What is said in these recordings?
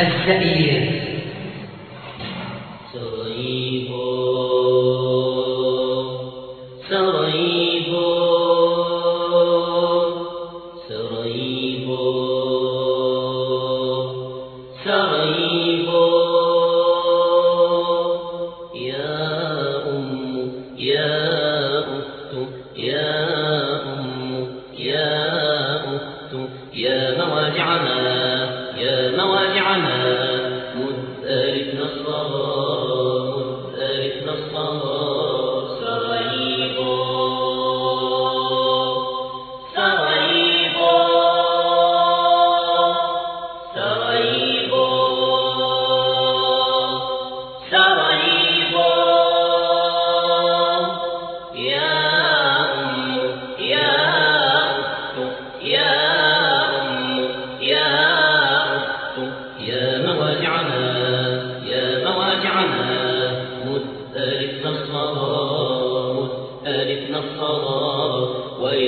الزئير. يا أم يا أخت يا مواجع الله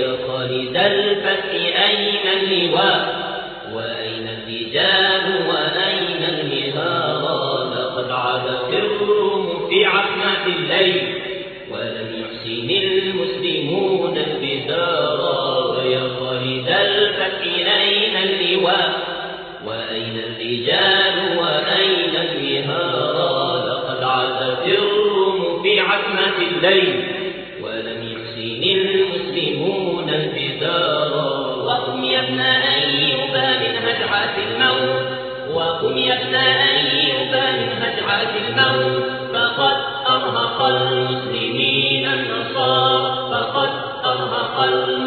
خالد الفتح أين اللواء وأين الرجال وأين المهارا لقد عاد سرهم في عصمة الليل ولم يحسن المسلمون انبذارا ويا خالد الفتح أين اللواء وأين الرجال وأين المهارا لقد عاد سرهم في عصمة الليل ولم يحسن يكون انفجارا وقم يا ابن أيوب من هجعات الموت. وقم يا ابن أيوب من هجعات الموت. فقد أرهق المسلمين النصارى. فقد أرهق المسلمين